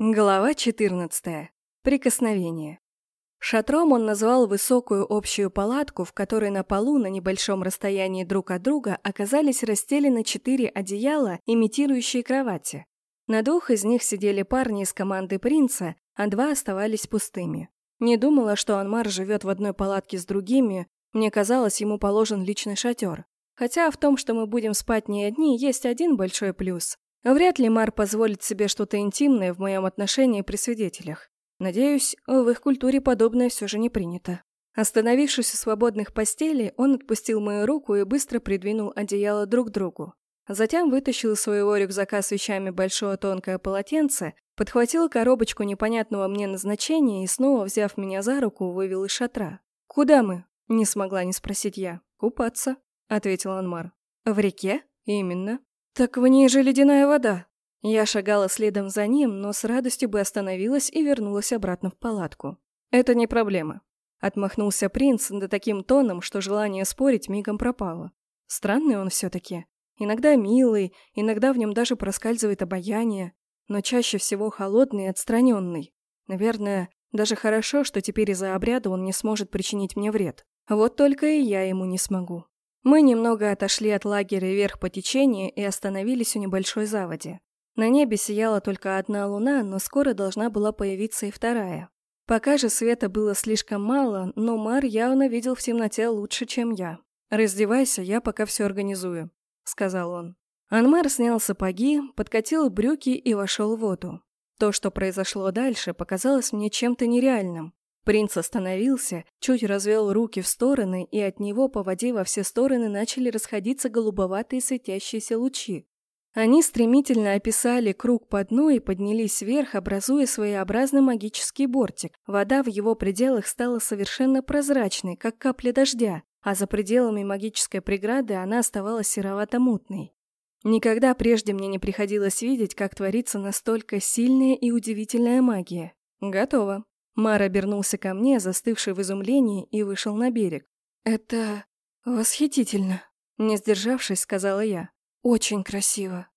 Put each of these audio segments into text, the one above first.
Глава 14. Прикосновение. Шатром он назвал высокую общую палатку, в которой на полу на небольшом расстоянии друг от друга оказались расстелены четыре одеяла, имитирующие кровати. На двух из них сидели парни из команды принца, а два оставались пустыми. Не думала, что Анмар живет в одной палатке с другими, мне казалось, ему положен личный шатер. Хотя в том, что мы будем спать не одни, есть один большой плюс. Вряд ли Мар позволит себе что-то интимное в моем отношении при свидетелях. Надеюсь, в их культуре подобное все же не принято. Остановившись у свободных постелей, он отпустил мою руку и быстро придвинул одеяло друг к другу. Затем вытащил из своего рюкзака с вещами большое тонкое полотенце, подхватил коробочку непонятного мне назначения и снова, взяв меня за руку, вывел из шатра. «Куда мы?» – не смогла не спросить я. «Купаться», – ответил Анмар. «В реке?» «Именно. «Так в ней же ледяная вода!» Я шагала следом за ним, но с радостью бы остановилась и вернулась обратно в палатку. «Это не проблема», — отмахнулся принц да таким тоном, что желание спорить мигом пропало. Странный он все-таки. Иногда милый, иногда в нем даже проскальзывает обаяние, но чаще всего холодный и отстраненный. Наверное, даже хорошо, что теперь из-за обряда он не сможет причинить мне вред. Вот только и я ему не смогу. Мы немного отошли от лагеря вверх по течению и остановились у небольшой заводи. На небе сияла только одна луна, но скоро должна была появиться и вторая. Пока же света было слишком мало, но Мар явно видел в темноте лучше, чем я. «Раздевайся, я пока все организую», — сказал он. Анмар снял сапоги, подкатил брюки и вошел в воду. То, что произошло дальше, показалось мне чем-то нереальным. Принц остановился, чуть развел руки в стороны, и от него по воде во все стороны начали расходиться голубоватые светящиеся лучи. Они стремительно описали круг по дну и поднялись вверх, образуя своеобразный магический бортик. Вода в его пределах стала совершенно прозрачной, как капля дождя, а за пределами магической преграды она оставалась серовато-мутной. Никогда прежде мне не приходилось видеть, как творится настолько сильная и удивительная магия. Готово. Мар обернулся ко мне, застывший в изумлении, и вышел на берег. «Это восхитительно», — не сдержавшись, сказала я. «Очень красиво».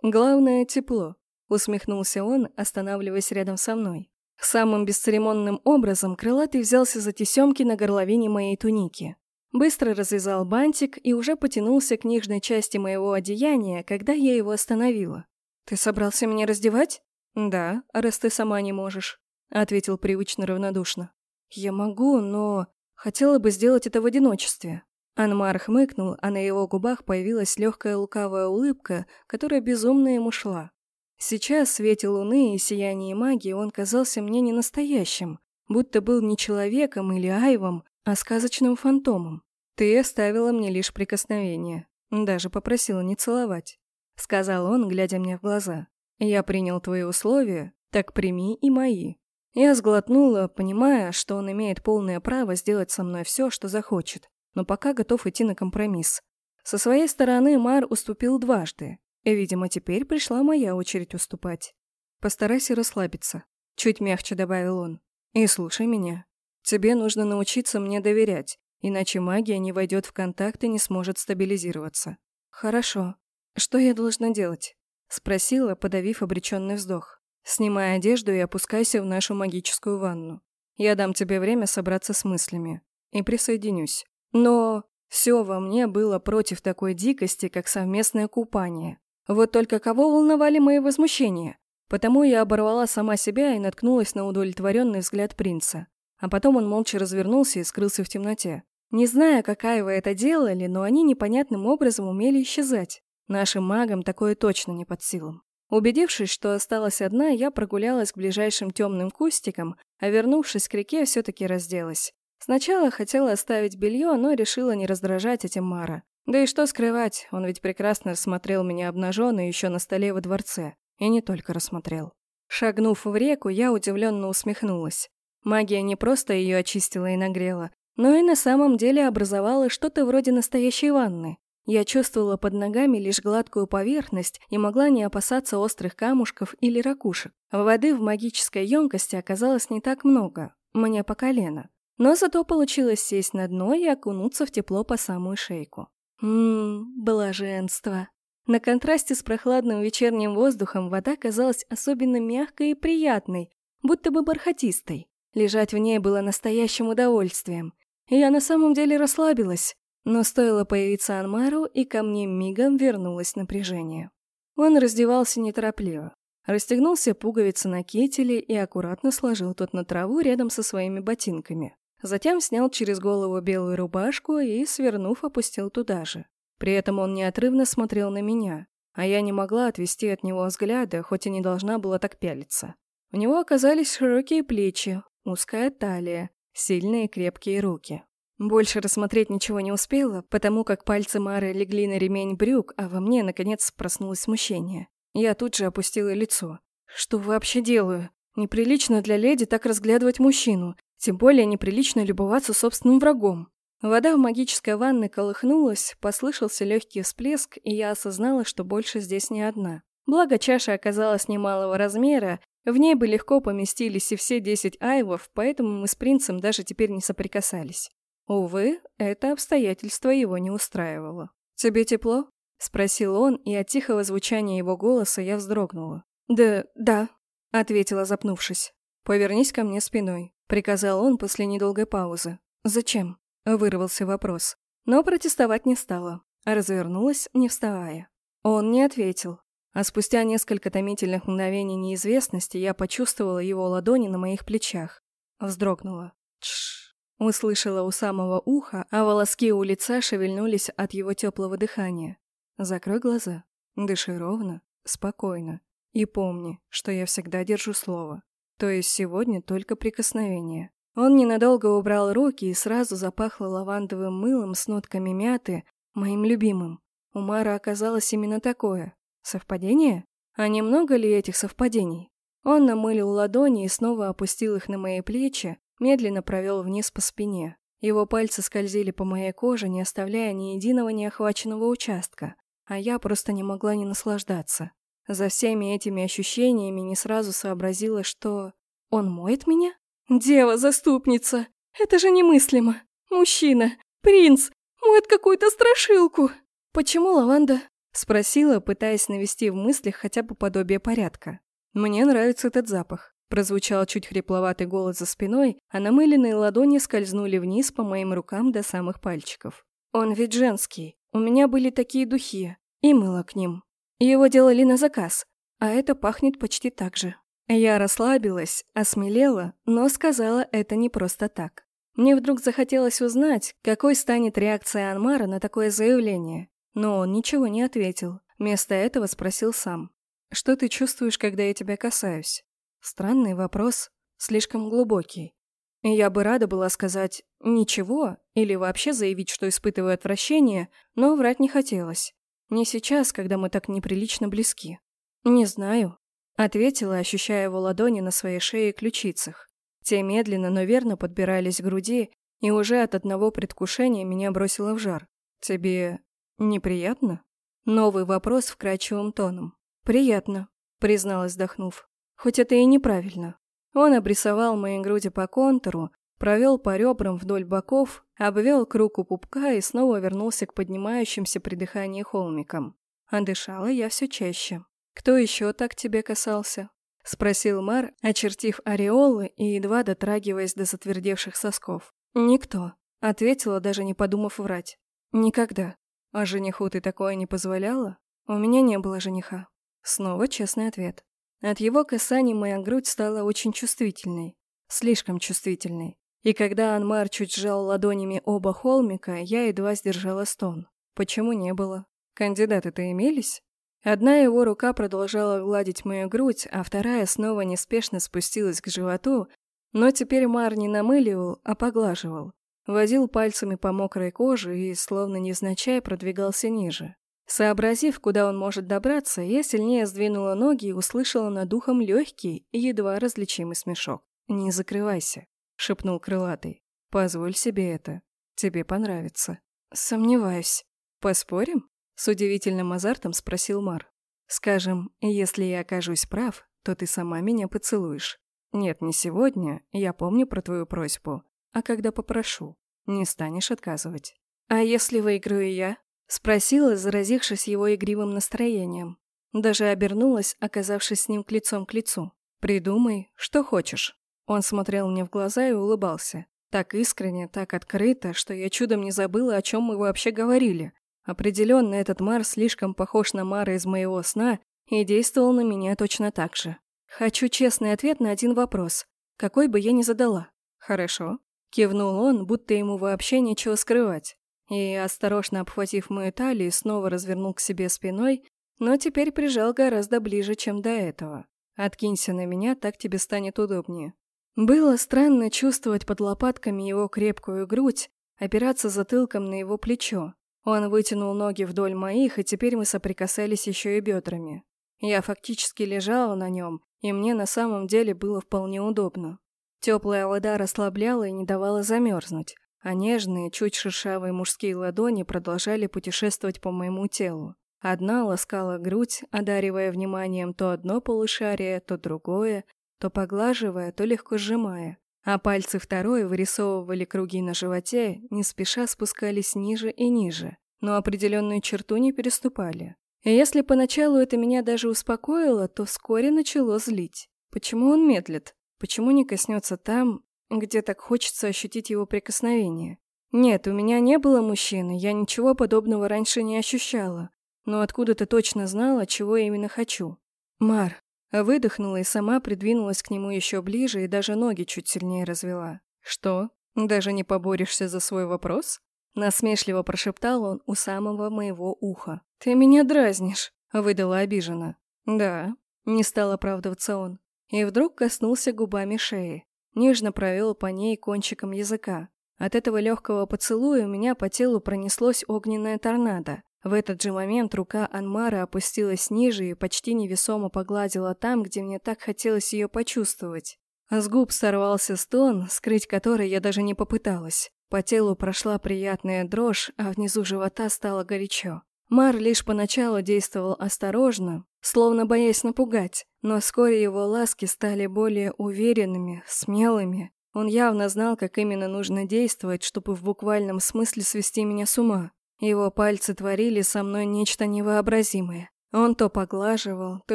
«Главное — тепло», — усмехнулся он, останавливаясь рядом со мной. Самым бесцеремонным образом крылатый взялся за тесемки на горловине моей туники. Быстро развязал бантик и уже потянулся к нижней части моего одеяния, когда я его остановила. «Ты собрался меня раздевать?» «Да, раз ты сама не можешь». — ответил привычно равнодушно. «Я могу, но хотела бы сделать это в одиночестве». Анмар хмыкнул, а на его губах появилась легкая лукавая улыбка, которая безумно ему шла. Сейчас в свете луны и сиянии магии он казался мне не настоящим, будто был не человеком или айвом, а сказочным фантомом. «Ты оставила мне лишь прикосновение, даже попросила не целовать», — сказал он, глядя мне в глаза. «Я принял твои условия, так прими и мои». Я сглотнула, понимая, что он имеет полное право сделать со мной все, что захочет, но пока готов идти на компромисс. Со своей стороны Мар уступил дважды, и, видимо, теперь пришла моя очередь уступать. «Постарайся расслабиться», — чуть мягче добавил он. «И слушай меня. Тебе нужно научиться мне доверять, иначе магия не войдет в контакт и не сможет стабилизироваться». «Хорошо. Что я должна делать?» — спросила, подавив обреченный вздох. Снимай одежду и опускайся в нашу магическую ванну. Я дам тебе время собраться с мыслями. И присоединюсь. Но все во мне было против такой дикости, как совместное купание. Вот только кого волновали мои возмущения? Потому я оборвала сама себя и наткнулась на удовлетворенный взгляд принца. А потом он молча развернулся и скрылся в темноте. Не зная, какая вы это делали, но они непонятным образом умели исчезать. Нашим магам такое точно не под силам. Убедившись, что осталась одна, я прогулялась к ближайшим темным кустикам, а вернувшись к реке, все-таки разделась. Сначала хотела оставить белье, но решила не раздражать этим Мара. Да и что скрывать, он ведь прекрасно рассмотрел меня обнаженной еще на столе во дворце. И не только рассмотрел. Шагнув в реку, я удивленно усмехнулась. Магия не просто ее очистила и нагрела, но и на самом деле образовала что-то вроде настоящей ванны. Я чувствовала под ногами лишь гладкую поверхность и могла не опасаться острых камушков или ракушек. Воды в магической емкости оказалось не так много, мне по колено. Но зато получилось сесть на дно и окунуться в тепло по самую шейку. Ммм, блаженство. На контрасте с прохладным вечерним воздухом вода казалась особенно мягкой и приятной, будто бы бархатистой. Лежать в ней было настоящим удовольствием. И я на самом деле расслабилась, но стоило появиться Анмару, и ко мне мигом вернулось напряжение. Он раздевался неторопливо. Расстегнул все пуговицы на кителе и аккуратно сложил тот на траву рядом со своими ботинками. Затем снял через голову белую рубашку и, свернув, опустил туда же. При этом он неотрывно смотрел на меня, а я не могла отвести от него взгляда, хоть и не должна была так пялиться. У него оказались широкие плечи, узкая талия, сильные крепкие руки. Больше рассмотреть ничего не успела, потому как пальцы Мары легли на ремень брюк, а во мне, наконец, проснулось смущение. Я тут же опустила лицо. «Что вообще делаю? Неприлично для леди так разглядывать мужчину, тем более неприлично любоваться собственным врагом». Вода в магической ванной колыхнулась, послышался легкий всплеск, и я осознала, что больше здесь не одна. Благо, чаша оказалась немалого размера, в ней бы легко поместились и все десять айвов, поэтому мы с принцем даже теперь не соприкасались. Увы, это обстоятельство его не устраивало. «Тебе тепло?» — спросил он, и от тихого звучания его голоса я вздрогнула. «Да, да», — ответила, запнувшись. «Повернись ко мне спиной», — приказал он после недолгой паузы. «Зачем?» Вырвался вопрос. Но протестовать не стала. Развернулась, не вставая. Он не ответил. А спустя несколько томительных мгновений неизвестности я почувствовала его ладони на моих плечах. Вздрогнула. Тш. Услышала у самого уха, а волоски у лица шевельнулись от его теплого дыхания. Закрой глаза. Дыши ровно, спокойно. И помни, что я всегда держу слово. То есть сегодня только прикосновение. Он ненадолго убрал руки и сразу запахло лавандовым мылом с нотками мяты, моим любимым. У Мара оказалось именно такое. Совпадение? А немного ли этих совпадений? Он намылил ладони и снова опустил их на мои плечи, медленно провел вниз по спине. Его пальцы скользили по моей коже, не оставляя ни единого неохваченного участка, а я просто не могла не наслаждаться. За всеми этими ощущениями не сразу сообразила, что... Он моет меня? «Дева-заступница! Это же немыслимо! Мужчина! Принц! Моет какую-то страшилку!» «Почему лаванда?» — спросила, пытаясь навести в мыслях хотя бы подобие порядка. «Мне нравится этот запах». Прозвучал чуть хрипловатый голос за спиной, а намыленные ладони скользнули вниз по моим рукам до самых пальчиков. «Он ведь женский. У меня были такие духи. И мыло к ним. Его делали на заказ. А это пахнет почти так же». Я расслабилась, осмелела, но сказала это не просто так. Мне вдруг захотелось узнать, какой станет реакция Анмара на такое заявление. Но он ничего не ответил. Вместо этого спросил сам. «Что ты чувствуешь, когда я тебя касаюсь?» Странный вопрос, слишком глубокий. Я бы рада была сказать «ничего» или вообще заявить, что испытываю отвращение, но врать не хотелось. Не сейчас, когда мы так неприлично близки. Не знаю, Ответила, ощущая его ладони на своей шее и ключицах. Те медленно, но верно подбирались к груди, и уже от одного предвкушения меня бросило в жар. «Тебе неприятно?» Новый вопрос вкрадчивым тоном. «Приятно», — призналась, вздохнув. «Хоть это и неправильно». Он обрисовал мои груди по контуру, провел по ребрам вдоль боков, обвел круг у пупка и снова вернулся к поднимающимся при дыхании холмикам. А дышала я все чаще. «Кто еще так тебе касался?» — спросил Мар, очертив ореолы и едва дотрагиваясь до затвердевших сосков. «Никто», — ответила, даже не подумав врать. «Никогда. А жениху ты такое не позволяла? У меня не было жениха». Снова честный ответ. От его касаний моя грудь стала очень чувствительной. Слишком чувствительной. И когда Анмар чуть сжал ладонями оба холмика, я едва сдержала стон. Почему не было? Кандидаты-то имелись? Одна его рука продолжала гладить мою грудь, а вторая снова неспешно спустилась к животу, но теперь Мар не намыливал, а поглаживал. Водил пальцами по мокрой коже и, словно невзначай, продвигался ниже. Сообразив, куда он может добраться, я сильнее сдвинула ноги и услышала над ухом легкий и едва различимый смешок. «Не закрывайся», — шепнул крылатый. «Позволь себе это. Тебе понравится». «Сомневаюсь. Поспорим?» С удивительным азартом спросил Мар. «Скажем, если я окажусь прав, то ты сама меня поцелуешь. Нет, не сегодня, я помню про твою просьбу. А когда попрошу, не станешь отказывать. А если выиграю я?» Спросила, заразившись его игривым настроением. Даже обернулась, оказавшись с ним к лицом к лицу. «Придумай, что хочешь». Он смотрел мне в глаза и улыбался. Так искренне, так открыто, что я чудом не забыла, о чем мы вообще говорили. Определенно, этот Мар слишком похож на Мара из моего сна и действовал на меня точно так же. Хочу честный ответ на один вопрос, какой бы я ни задала. Хорошо. Кивнул он, будто ему вообще нечего скрывать. И, осторожно обхватив мою талию, снова развернул к себе спиной, но теперь прижал гораздо ближе, чем до этого. Откинься на меня, так тебе станет удобнее. Было странно чувствовать под лопатками его крепкую грудь, опираться затылком на его плечо. Он вытянул ноги вдоль моих, и теперь мы соприкасались еще и бедрами. Я фактически лежала на нем, и мне на самом деле было вполне удобно. Теплая вода расслабляла и не давала замерзнуть, а нежные, чуть шершавые мужские ладони продолжали путешествовать по моему телу. Одна ласкала грудь, одаривая вниманием то одно полушарие, то другое, то поглаживая, то легко сжимая. А пальцы второй вырисовывали круги на животе, не спеша спускались ниже и ниже, но определенную черту не переступали. И если поначалу это меня даже успокоило, то вскоре начало злить. Почему он медлит? Почему не коснется там, где так хочется ощутить его прикосновение? Нет, у меня не было мужчины, я ничего подобного раньше не ощущала, но откуда-то точно знала, чего именно хочу. Мар. Выдохнула и сама придвинулась к нему еще ближе и даже ноги чуть сильнее развела. Что? Даже не поборешься за свой вопрос? Насмешливо прошептал он у самого моего уха. «Ты меня дразнишь», — выдала обиженно. «Да», — не стал оправдываться он и вдруг коснулся губами шеи. Нежно провел по ней кончиком языка. От этого легкого поцелуя у меня по телу пронеслось огненное торнадо. В этот же момент рука Анмара опустилась ниже и почти невесомо погладила там, где мне так хотелось ее почувствовать. С губ сорвался стон, скрыть который я даже не попыталась. По телу прошла приятная дрожь, а внизу живота стало горячо. Мар лишь поначалу действовал осторожно, словно боясь напугать, но вскоре его ласки стали более уверенными, смелыми. Он явно знал, как именно нужно действовать, чтобы в буквальном смысле свести меня с ума. Его пальцы творили со мной нечто невообразимое. Он то поглаживал, то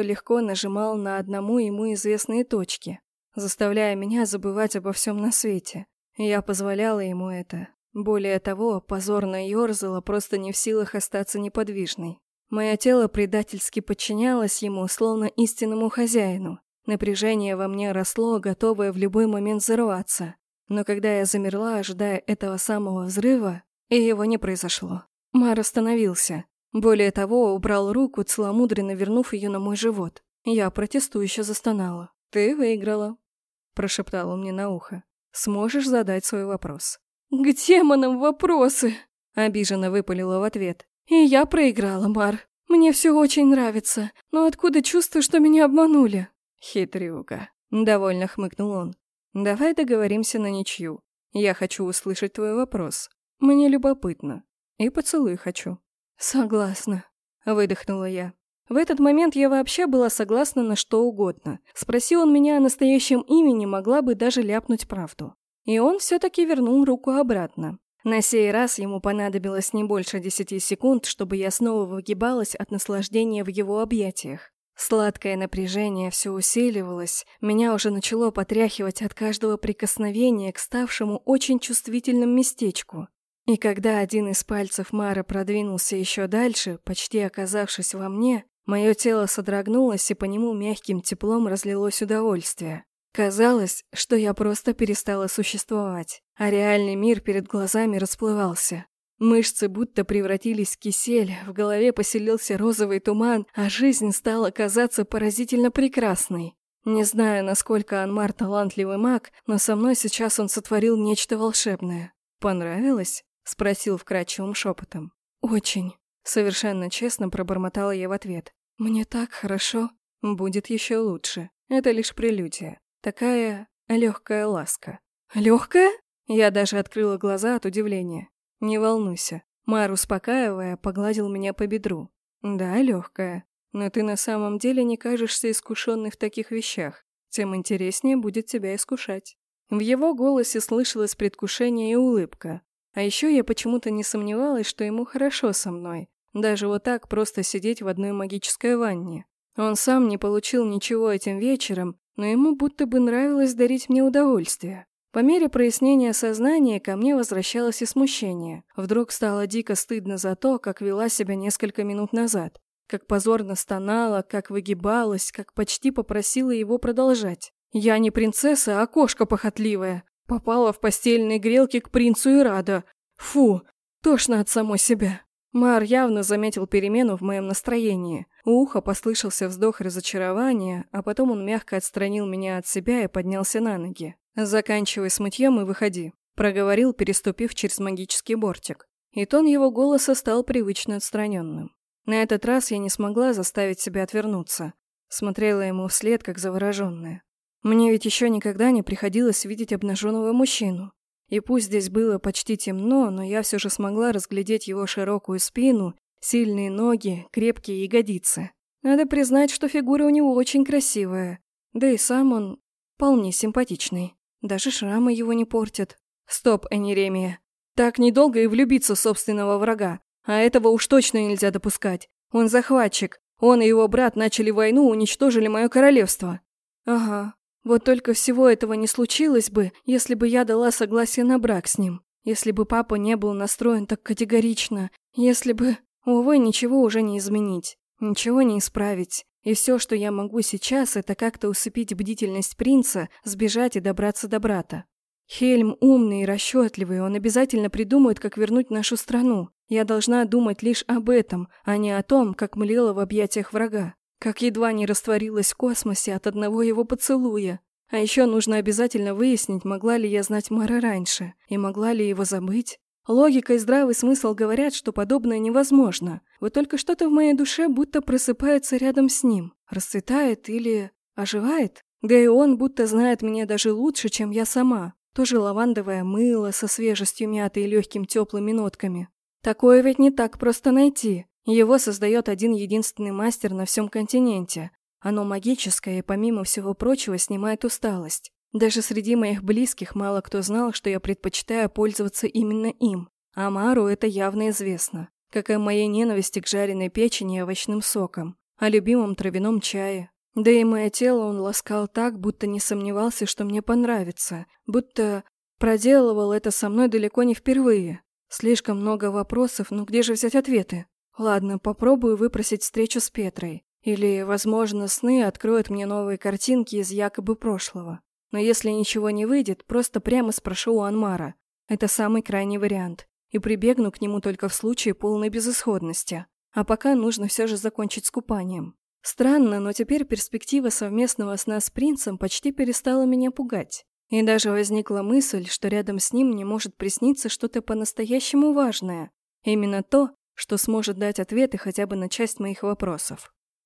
легко нажимал на одному ему известные точки, заставляя меня забывать обо всем на свете. Я позволяла ему это. Более того, позорно ёрзала, просто не в силах остаться неподвижной. Мое тело предательски подчинялось ему, словно истинному хозяину. Напряжение во мне росло, готовое в любой момент взорваться. Но когда я замерла, ожидая этого самого взрыва, и его не произошло. Мар остановился. Более того, убрал руку, целомудренно вернув ее на мой живот. Я протестующе застонала. «Ты выиграла», – прошептал он мне на ухо. «Сможешь задать свой вопрос». «К демонам вопросы!» – обиженно выпалила в ответ. И я проиграла, Мар. Мне все очень нравится, но откуда чувство, что меня обманули? Хитрюга. Довольно хмыкнул он. Давай договоримся на ничью. Я хочу услышать твой вопрос. Мне любопытно. И поцелуй хочу. Согласна. Выдохнула я. В этот момент я вообще была согласна на что угодно. Спроси он меня о настоящем имени, могла бы даже ляпнуть правду. И он все-таки вернул руку обратно. На сей раз ему понадобилось не больше десяти секунд, чтобы я снова выгибалась от наслаждения в его объятиях. Сладкое напряжение все усиливалось, меня уже начало потряхивать от каждого прикосновения к ставшему очень чувствительным местечку. И когда один из пальцев Мара продвинулся еще дальше, почти оказавшись во мне, мое тело содрогнулось, и по нему мягким теплом разлилось удовольствие. Казалось, что я просто перестала существовать, а реальный мир перед глазами расплывался. Мышцы будто превратились в кисель, в голове поселился розовый туман, а жизнь стала казаться поразительно прекрасной. Не знаю, насколько Анмар талантливый маг, но со мной сейчас он сотворил нечто волшебное. «Понравилось?» — спросил вкрадчивым шепотом. «Очень», — совершенно честно пробормотала я в ответ. «Мне так хорошо. Будет еще лучше. Это лишь прелюдия. Такая легкая ласка. Легкая? Я даже открыла глаза от удивления. Не волнуйся. Мар, успокаивая, погладил меня по бедру. Да, легкая. Но ты на самом деле не кажешься искушенной в таких вещах. Тем интереснее будет тебя искушать. В его голосе слышалось предвкушение и улыбка. А еще я почему-то не сомневалась, что ему хорошо со мной. Даже вот так просто сидеть в одной магической ванне. Он сам не получил ничего этим вечером, но ему будто бы нравилось дарить мне удовольствие. По мере прояснения сознания ко мне возвращалось и смущение. Вдруг стало дико стыдно за то, как вела себя несколько минут назад. Как позорно стонала, как выгибалась, как почти попросила его продолжать. Я не принцесса, а кошка похотливая. Попала в постельные грелки к принцу и рада. Фу, тошно от самой себя. Мар явно заметил перемену в моем настроении. У уха послышался вздох разочарования, а потом он мягко отстранил меня от себя и поднялся на ноги. «Заканчивай с мытьем и выходи», – проговорил, переступив через магический бортик. И тон его голоса стал привычно отстраненным. На этот раз я не смогла заставить себя отвернуться. Смотрела ему вслед, как завороженная. Мне ведь еще никогда не приходилось видеть обнаженного мужчину. И пусть здесь было почти темно, но я все же смогла разглядеть его широкую спину, сильные ноги, крепкие ягодицы. Надо признать, что фигура у него очень красивая. Да и сам он вполне симпатичный. Даже шрамы его не портят. Стоп, Энеремия. Так недолго и влюбиться в собственного врага. А этого уж точно нельзя допускать. Он захватчик. Он и его брат начали войну, уничтожили мое королевство. Ага, вот только всего этого не случилось бы, если бы я дала согласие на брак с ним. Если бы папа не был настроен так категорично. Если бы... Увы, ничего уже не изменить. Ничего не исправить. И все, что я могу сейчас, это как-то усыпить бдительность принца, сбежать и добраться до брата. Хельм умный и расчетливый, он обязательно придумает, как вернуть нашу страну. Я должна думать лишь об этом, а не о том, как млела в объятиях врага. Как едва не растворилась в космосе от одного его поцелуя. А еще нужно обязательно выяснить, могла ли я знать Мара раньше, и могла ли его забыть. Логика и здравый смысл говорят, что подобное невозможно. Вот только что-то в моей душе будто просыпается рядом с ним. Расцветает или оживает. Да и он будто знает меня даже лучше, чем я сама. Тоже лавандовое мыло со свежестью мяты и легким теплыми нотками. Такое ведь не так просто найти. Его создает один единственный мастер на всем континенте. Оно магическое и, помимо всего прочего, снимает усталость. Даже среди моих близких мало кто знал, что я предпочитаю пользоваться именно им. А Мару это явно известно. Как и моей ненависти к жареной печени и овощным сокам. О любимом травяном чае. Да и мое тело он ласкал так, будто не сомневался, что мне понравится. Будто проделывал это со мной далеко не впервые. Слишком много вопросов, но где же взять ответы? Ладно, попробую выпросить встречу с Петрой. Или, возможно, сны откроют мне новые картинки из якобы прошлого. Но если ничего не выйдет, просто прямо спрошу у Анмара. Это самый крайний вариант. И прибегну к нему только в случае полной безысходности. А пока нужно все же закончить с купанием. Странно, но теперь перспектива совместного сна с принцем почти перестала меня пугать. И даже возникла мысль, что рядом с ним мне может присниться что-то по-настоящему важное. Именно то, что сможет дать ответы хотя бы на часть моих вопросов.